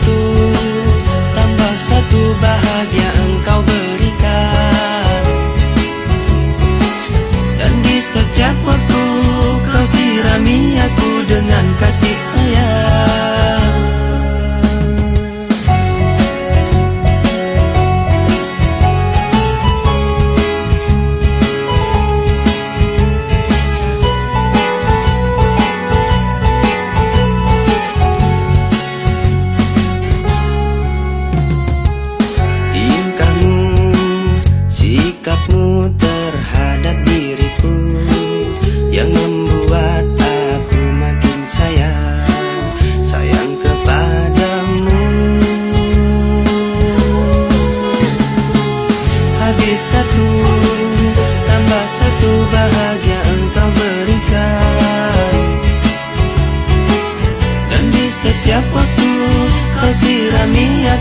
tudo. minha